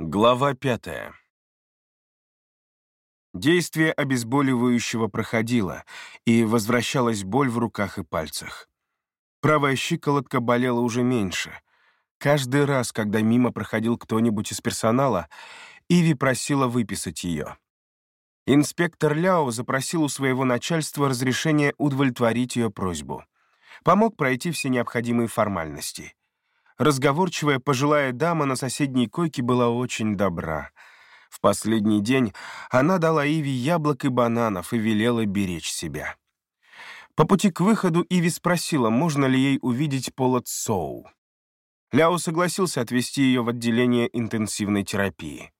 Глава пятая. Действие обезболивающего проходило, и возвращалась боль в руках и пальцах. Правая щиколотка болела уже меньше. Каждый раз, когда мимо проходил кто-нибудь из персонала, Иви просила выписать ее. Инспектор Ляо запросил у своего начальства разрешение удовлетворить ее просьбу. Помог пройти все необходимые формальности — Разговорчивая пожилая дама на соседней койке была очень добра. В последний день она дала Иви яблок и бананов и велела беречь себя. По пути к выходу Иви спросила, можно ли ей увидеть Пола Цоу. Ляо согласился отвезти ее в отделение интенсивной терапии.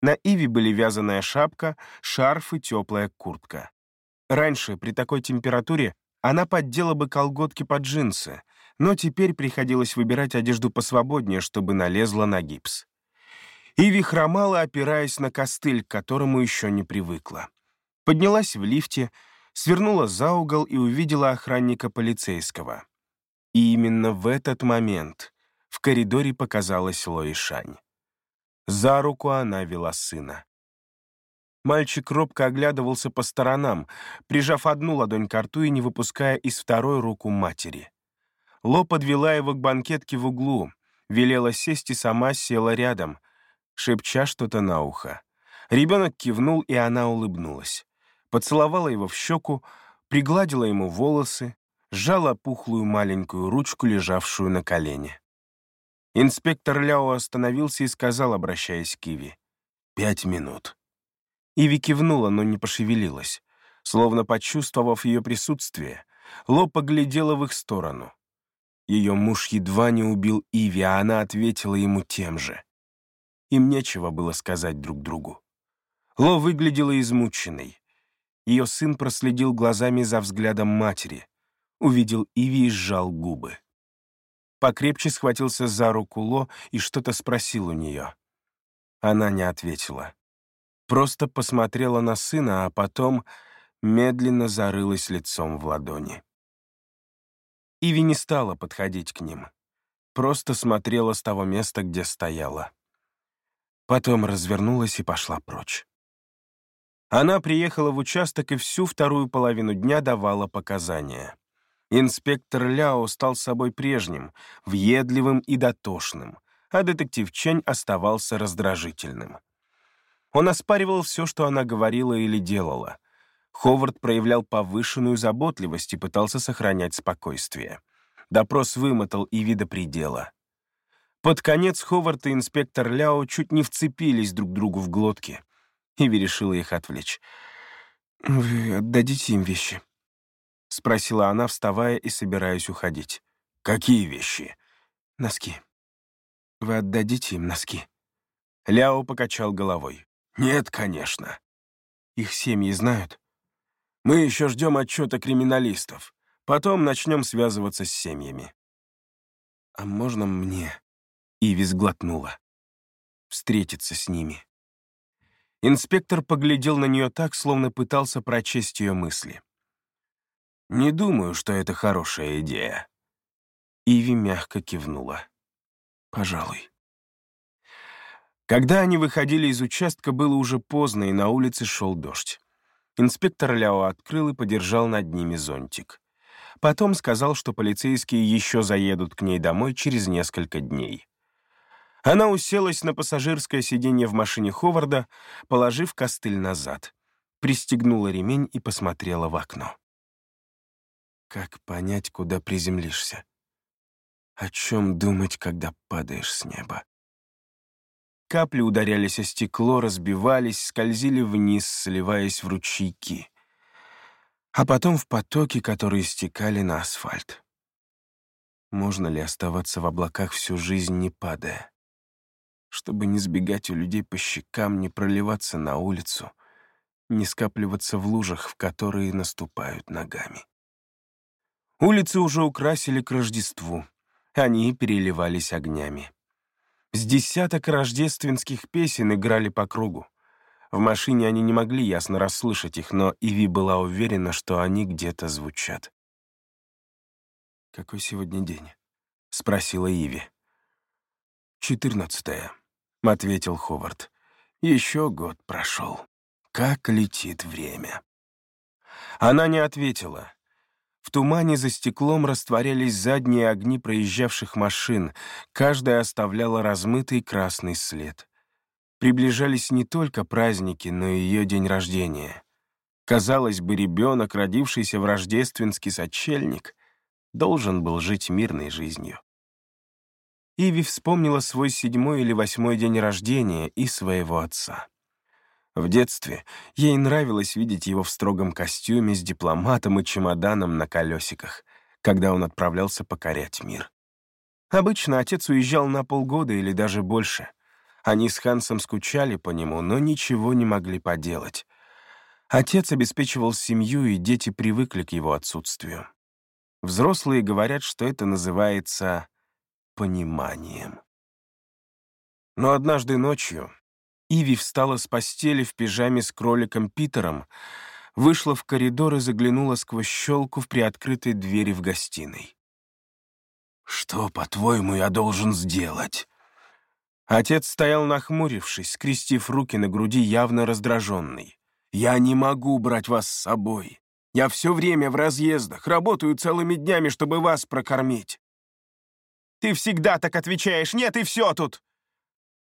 На Иви были вязаная шапка, шарф и теплая куртка. Раньше, при такой температуре, она поддела бы колготки под джинсы, но теперь приходилось выбирать одежду посвободнее, чтобы налезла на гипс. Иви хромала, опираясь на костыль, к которому еще не привыкла. Поднялась в лифте, свернула за угол и увидела охранника полицейского. И именно в этот момент в коридоре показалась Лои Шань. За руку она вела сына. Мальчик робко оглядывался по сторонам, прижав одну ладонь к рту и не выпуская из второй руку матери. Ло подвела его к банкетке в углу, велела сесть и сама села рядом, шепча что-то на ухо. Ребенок кивнул, и она улыбнулась. Поцеловала его в щеку, пригладила ему волосы, сжала пухлую маленькую ручку, лежавшую на колене. Инспектор Ляо остановился и сказал, обращаясь к Иви, «Пять минут». Иви кивнула, но не пошевелилась. Словно почувствовав ее присутствие, Ло поглядела в их сторону. Ее муж едва не убил Иви, а она ответила ему тем же. Им нечего было сказать друг другу. Ло выглядела измученной. Ее сын проследил глазами за взглядом матери, увидел Иви и сжал губы. Покрепче схватился за руку Ло и что-то спросил у нее. Она не ответила. Просто посмотрела на сына, а потом медленно зарылась лицом в ладони. Иви не стала подходить к ним. Просто смотрела с того места, где стояла. Потом развернулась и пошла прочь. Она приехала в участок и всю вторую половину дня давала показания. Инспектор Ляо стал собой прежним, въедливым и дотошным, а детектив Чень оставался раздражительным. Он оспаривал все, что она говорила или делала, Ховард проявлял повышенную заботливость и пытался сохранять спокойствие. Допрос вымотал и вида предела. Под конец Ховард и инспектор Ляо чуть не вцепились друг другу в глотки. Иви решила их отвлечь. «Вы отдадите им вещи?» — спросила она, вставая и собираясь уходить. «Какие вещи?» «Носки. Вы отдадите им носки?» Ляо покачал головой. «Нет, конечно». «Их семьи знают?» Мы еще ждем отчета криминалистов. Потом начнем связываться с семьями. А можно мне? Иви сглотнула. Встретиться с ними. Инспектор поглядел на нее так, словно пытался прочесть ее мысли. «Не думаю, что это хорошая идея». Иви мягко кивнула. «Пожалуй». Когда они выходили из участка, было уже поздно, и на улице шел дождь. Инспектор Ляо открыл и подержал над ними зонтик. Потом сказал, что полицейские еще заедут к ней домой через несколько дней. Она уселась на пассажирское сиденье в машине Ховарда, положив костыль назад, пристегнула ремень и посмотрела в окно. Как понять, куда приземлишься? О чем думать, когда падаешь с неба? Капли ударялись о стекло, разбивались, скользили вниз, сливаясь в ручейки. А потом в потоки, которые стекали на асфальт. Можно ли оставаться в облаках всю жизнь, не падая? Чтобы не сбегать у людей по щекам, не проливаться на улицу, не скапливаться в лужах, в которые наступают ногами. Улицы уже украсили к Рождеству. Они переливались огнями. С десяток рождественских песен играли по кругу. В машине они не могли ясно расслышать их, но Иви была уверена, что они где-то звучат. «Какой сегодня день?» — спросила Иви. «Четырнадцатое». — ответил Ховард. «Еще год прошел. Как летит время». Она не ответила. В тумане за стеклом растворялись задние огни проезжавших машин, каждая оставляла размытый красный след. Приближались не только праздники, но и ее день рождения. Казалось бы, ребенок, родившийся в рождественский сочельник, должен был жить мирной жизнью. Иви вспомнила свой седьмой или восьмой день рождения и своего отца. В детстве ей нравилось видеть его в строгом костюме с дипломатом и чемоданом на колесиках, когда он отправлялся покорять мир. Обычно отец уезжал на полгода или даже больше. Они с Хансом скучали по нему, но ничего не могли поделать. Отец обеспечивал семью, и дети привыкли к его отсутствию. Взрослые говорят, что это называется пониманием. Но однажды ночью Иви встала с постели в пижаме с кроликом Питером, вышла в коридор и заглянула сквозь щелку в приоткрытой двери в гостиной. «Что, по-твоему, я должен сделать?» Отец стоял нахмурившись, скрестив руки на груди, явно раздраженный. «Я не могу брать вас с собой. Я все время в разъездах, работаю целыми днями, чтобы вас прокормить». «Ты всегда так отвечаешь, нет, и все тут!»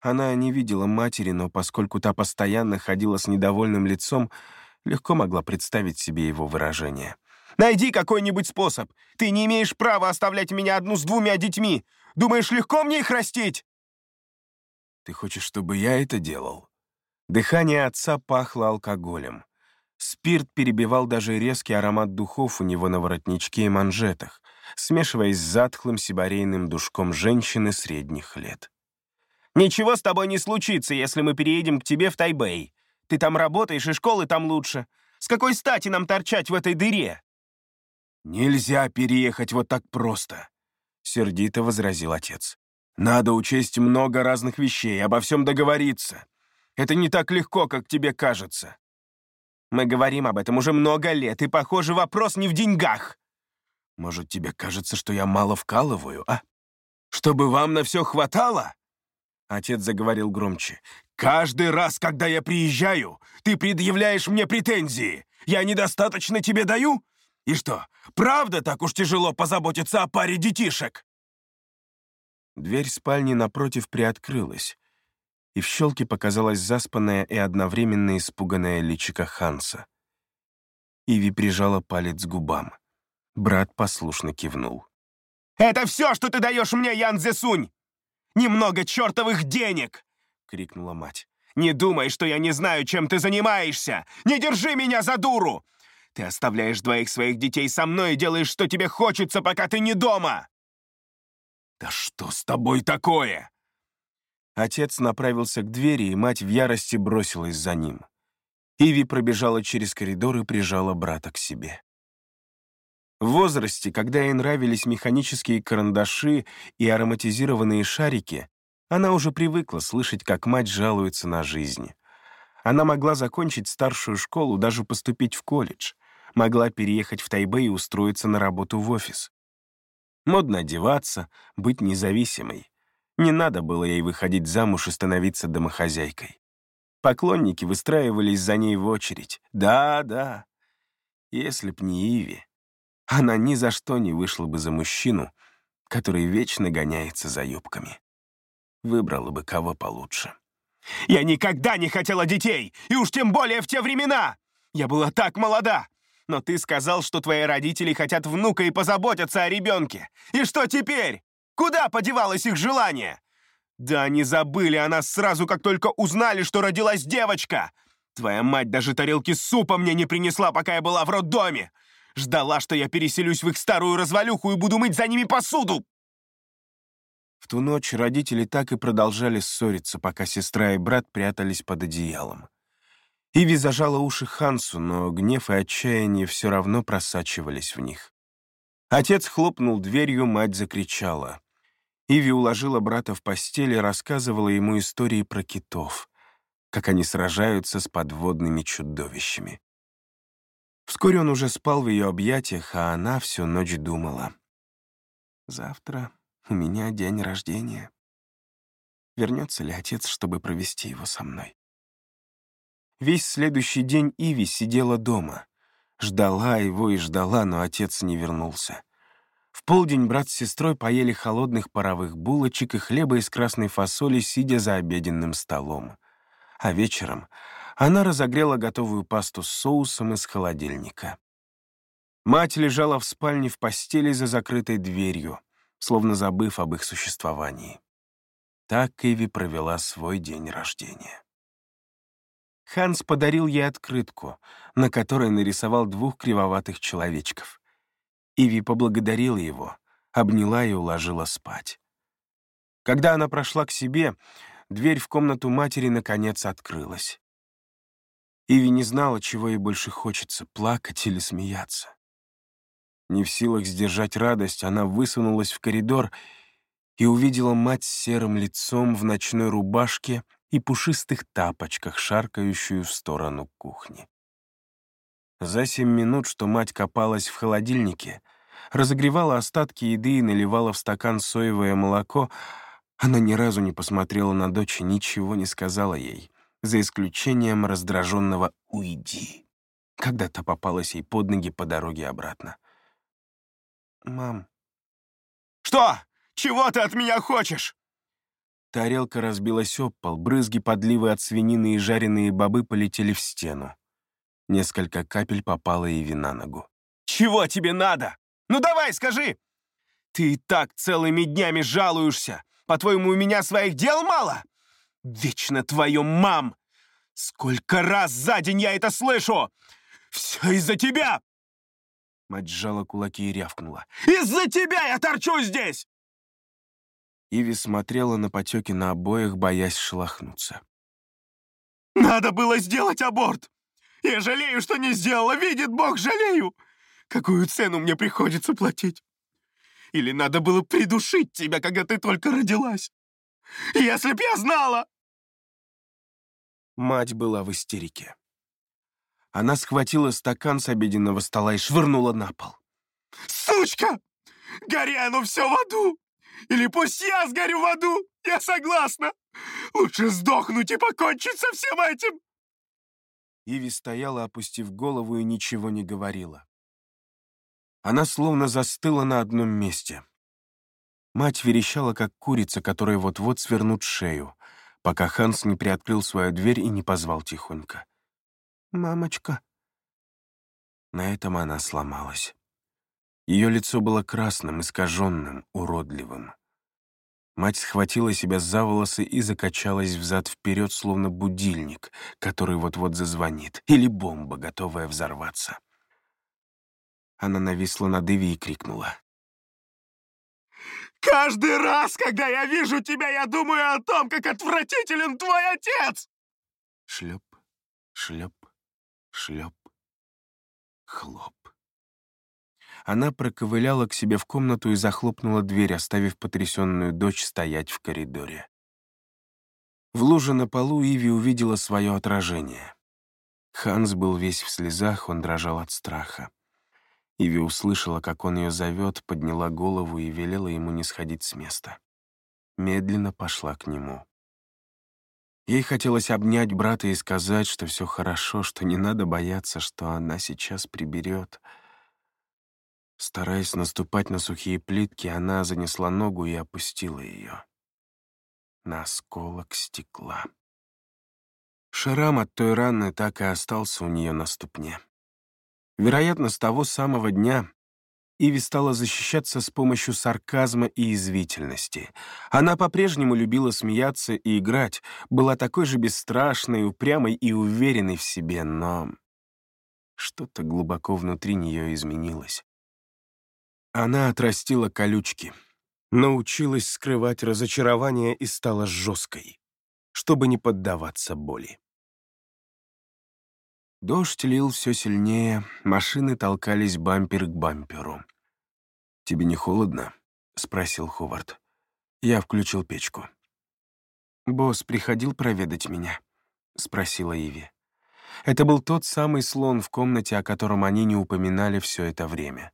Она не видела матери, но поскольку та постоянно ходила с недовольным лицом, легко могла представить себе его выражение. «Найди какой-нибудь способ! Ты не имеешь права оставлять меня одну с двумя детьми! Думаешь, легко мне их растить?» «Ты хочешь, чтобы я это делал?» Дыхание отца пахло алкоголем. Спирт перебивал даже резкий аромат духов у него на воротничке и манжетах, смешиваясь с затхлым сибарейным душком женщины средних лет. Ничего с тобой не случится, если мы переедем к тебе в Тайбэй. Ты там работаешь, и школы там лучше. С какой стати нам торчать в этой дыре?» «Нельзя переехать вот так просто», — сердито возразил отец. «Надо учесть много разных вещей, обо всем договориться. Это не так легко, как тебе кажется». «Мы говорим об этом уже много лет, и, похоже, вопрос не в деньгах». «Может, тебе кажется, что я мало вкалываю, а? Чтобы вам на все хватало?» Отец заговорил громче. «Каждый раз, когда я приезжаю, ты предъявляешь мне претензии. Я недостаточно тебе даю? И что, правда так уж тяжело позаботиться о паре детишек?» Дверь спальни напротив приоткрылась, и в щелке показалась заспанная и одновременно испуганная личико Ханса. Иви прижала палец к губам. Брат послушно кивнул. «Это все, что ты даешь мне, Ян Зесунь! Немного чертовых денег!» — крикнула мать. «Не думай, что я не знаю, чем ты занимаешься! Не держи меня за дуру! Ты оставляешь двоих своих детей со мной и делаешь, что тебе хочется, пока ты не дома!» «Да что с тобой такое?» Отец направился к двери, и мать в ярости бросилась за ним. Иви пробежала через коридор и прижала брата к себе. В возрасте, когда ей нравились механические карандаши и ароматизированные шарики, она уже привыкла слышать, как мать жалуется на жизнь. Она могла закончить старшую школу, даже поступить в колледж, могла переехать в Тайбэй и устроиться на работу в офис. Модно одеваться, быть независимой. Не надо было ей выходить замуж и становиться домохозяйкой. Поклонники выстраивались за ней в очередь. Да, да. Если б не Иви она ни за что не вышла бы за мужчину, который вечно гоняется за юбками. Выбрала бы кого получше. «Я никогда не хотела детей, и уж тем более в те времена! Я была так молода! Но ты сказал, что твои родители хотят внука и позаботятся о ребенке. И что теперь? Куда подевалось их желание? Да они забыли о нас сразу, как только узнали, что родилась девочка. Твоя мать даже тарелки супа мне не принесла, пока я была в роддоме. Ждала, что я переселюсь в их старую развалюху и буду мыть за ними посуду!» В ту ночь родители так и продолжали ссориться, пока сестра и брат прятались под одеялом. Иви зажала уши Хансу, но гнев и отчаяние все равно просачивались в них. Отец хлопнул дверью, мать закричала. Иви уложила брата в постель и рассказывала ему истории про китов, как они сражаются с подводными чудовищами. Вскоре он уже спал в ее объятиях, а она всю ночь думала. «Завтра у меня день рождения. вернется ли отец, чтобы провести его со мной. Весь следующий день Иви сидела дома. Ждала его и ждала, но отец не вернулся. В полдень брат с сестрой поели холодных паровых булочек и хлеба из красной фасоли, сидя за обеденным столом. А вечером она разогрела готовую пасту с соусом из холодильника. Мать лежала в спальне в постели за закрытой дверью, словно забыв об их существовании. Так Иви провела свой день рождения. Ханс подарил ей открытку, на которой нарисовал двух кривоватых человечков. Иви поблагодарила его, обняла и уложила спать. Когда она прошла к себе, дверь в комнату матери наконец открылась. Иви не знала, чего ей больше хочется — плакать или смеяться. Не в силах сдержать радость, она высунулась в коридор и увидела мать с серым лицом в ночной рубашке и пушистых тапочках, шаркающую в сторону кухни. За семь минут, что мать копалась в холодильнике, разогревала остатки еды и наливала в стакан соевое молоко, она ни разу не посмотрела на дочь и ничего не сказала ей, за исключением раздраженного «Уйди», когда то попалась ей под ноги по дороге обратно. «Мам». «Что? Чего ты от меня хочешь?» Тарелка разбилась об пол, брызги подливы от свинины и жареные бобы полетели в стену. Несколько капель попало Иви на ногу. «Чего тебе надо? Ну давай, скажи!» «Ты и так целыми днями жалуешься. По-твоему, у меня своих дел мало? Вечно твою мам! Сколько раз за день я это слышу! Все из-за тебя!» Мать сжала кулаки и рявкнула. «Из-за тебя я торчу здесь!» Иви смотрела на потеки на обоях, боясь шелохнуться. «Надо было сделать аборт! Я жалею, что не сделала, видит Бог, жалею! Какую цену мне приходится платить? Или надо было придушить тебя, когда ты только родилась? Если б я знала!» Мать была в истерике. Она схватила стакан с обеденного стола и швырнула на пол. «Сучка! Гори оно все в аду! Или пусть я сгорю в аду! Я согласна! Лучше сдохнуть и покончить со всем этим!» Иви стояла, опустив голову, и ничего не говорила. Она словно застыла на одном месте. Мать верещала, как курица, которая вот-вот свернут шею, пока Ханс не приоткрыл свою дверь и не позвал тихонько. «Мамочка». На этом она сломалась. Ее лицо было красным, искаженным, уродливым. Мать схватила себя за волосы и закачалась взад-вперед, словно будильник, который вот-вот зазвонит, или бомба, готовая взорваться. Она нависла над Иви и крикнула. «Каждый раз, когда я вижу тебя, я думаю о том, как отвратителен твой отец!» Шлеп, шлеп, шлеп, хлоп. Она проковыляла к себе в комнату и захлопнула дверь, оставив потрясенную дочь стоять в коридоре. В луже на полу Иви увидела свое отражение. Ханс был весь в слезах, он дрожал от страха. Иви услышала, как он ее зовет, подняла голову и велела ему не сходить с места. Медленно пошла к нему. Ей хотелось обнять брата и сказать, что все хорошо, что не надо бояться, что она сейчас приберет — Стараясь наступать на сухие плитки, она занесла ногу и опустила ее. На осколок стекла. Шрам от той раны так и остался у нее на ступне. Вероятно, с того самого дня Иви стала защищаться с помощью сарказма и извительности. Она по-прежнему любила смеяться и играть, была такой же бесстрашной, упрямой и уверенной в себе, но что-то глубоко внутри нее изменилось. Она отрастила колючки, научилась скрывать разочарование и стала жесткой, чтобы не поддаваться боли. Дождь лил все сильнее, машины толкались бампер к бамперу. «Тебе не холодно?» — спросил Ховард. Я включил печку. «Босс приходил проведать меня?» — спросила Иви. Это был тот самый слон в комнате, о котором они не упоминали все это время.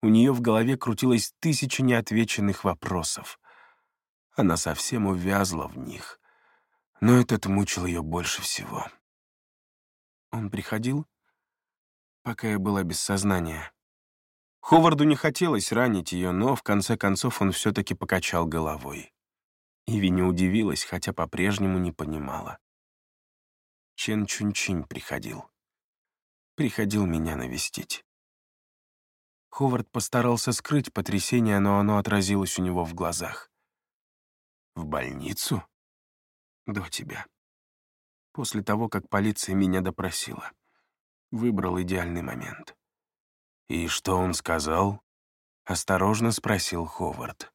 У нее в голове крутилось тысяча неотвеченных вопросов. Она совсем увязла в них, но этот мучил ее больше всего. Он приходил, пока я была без сознания. Ховарду не хотелось ранить ее, но в конце концов он все-таки покачал головой. Иви не удивилась, хотя по-прежнему не понимала. Чен Чунчинь приходил. Приходил меня навестить. Ховард постарался скрыть потрясение, но оно отразилось у него в глазах. «В больницу?» «До тебя. После того, как полиция меня допросила. Выбрал идеальный момент». «И что он сказал?» — осторожно спросил Ховард.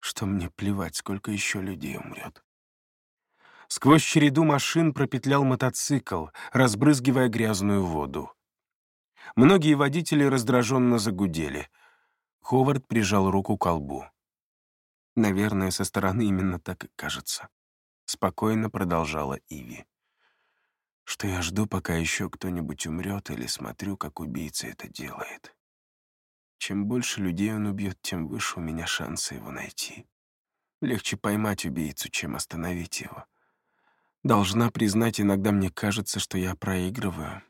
«Что мне плевать, сколько еще людей умрет». Сквозь череду машин пропетлял мотоцикл, разбрызгивая грязную воду. Многие водители раздраженно загудели. Ховард прижал руку к колбу. Наверное, со стороны именно так и кажется. Спокойно продолжала Иви. Что я жду, пока еще кто-нибудь умрет, или смотрю, как убийца это делает. Чем больше людей он убьет, тем выше у меня шансы его найти. Легче поймать убийцу, чем остановить его. Должна признать, иногда мне кажется, что я проигрываю.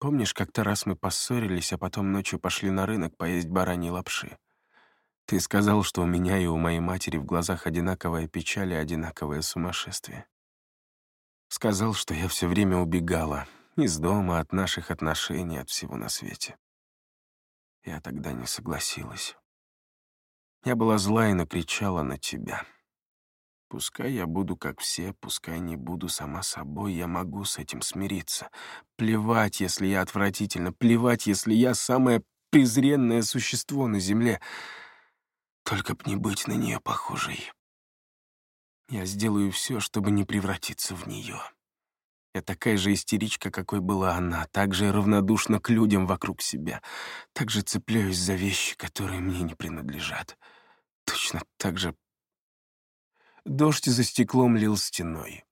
Помнишь, как-то раз мы поссорились, а потом ночью пошли на рынок поесть бараньи лапши? Ты сказал, что у меня и у моей матери в глазах одинаковая печаль и одинаковое сумасшествие. Сказал, что я все время убегала из дома, от наших отношений, от всего на свете. Я тогда не согласилась. Я была зла и накричала на тебя. Пускай я буду как все, пускай не буду сама собой, я могу с этим смириться. Плевать, если я отвратительно, плевать, если я самое презренное существо на земле. Только б не быть на нее похожей. Я сделаю все, чтобы не превратиться в нее. Я такая же истеричка, какой была она, так же равнодушна к людям вокруг себя, так же цепляюсь за вещи, которые мне не принадлежат. Точно так же Дождь за стеклом лил стеной.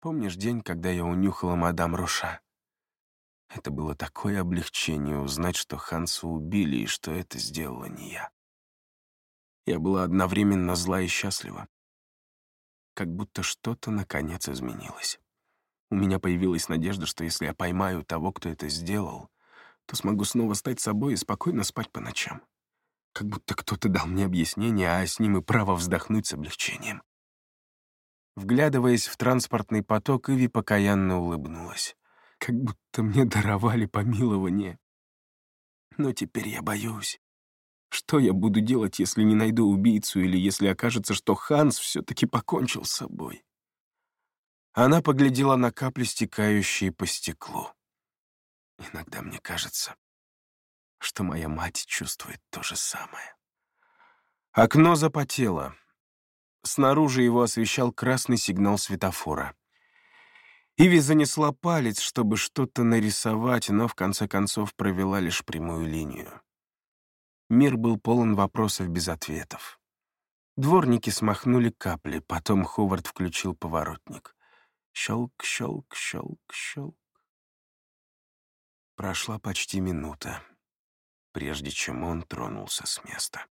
Помнишь день, когда я унюхала мадам Роша? Это было такое облегчение узнать, что Ханса убили и что это сделала не я. Я была одновременно зла и счастлива. Как будто что-то наконец изменилось. У меня появилась надежда, что если я поймаю того, кто это сделал, то смогу снова стать собой и спокойно спать по ночам. Как будто кто-то дал мне объяснение, а с ним и право вздохнуть с облегчением. Вглядываясь в транспортный поток, Иви покаянно улыбнулась. Как будто мне даровали помилование. Но теперь я боюсь. Что я буду делать, если не найду убийцу, или если окажется, что Ханс все-таки покончил с собой? Она поглядела на капли, стекающие по стеклу. Иногда мне кажется, что моя мать чувствует то же самое. Окно запотело. Снаружи его освещал красный сигнал светофора. Иви занесла палец, чтобы что-то нарисовать, но в конце концов провела лишь прямую линию. Мир был полон вопросов без ответов. Дворники смахнули капли, потом Ховард включил поворотник. Щелк, щелк, щелк, щелк. Прошла почти минута прежде чем он тронулся с места.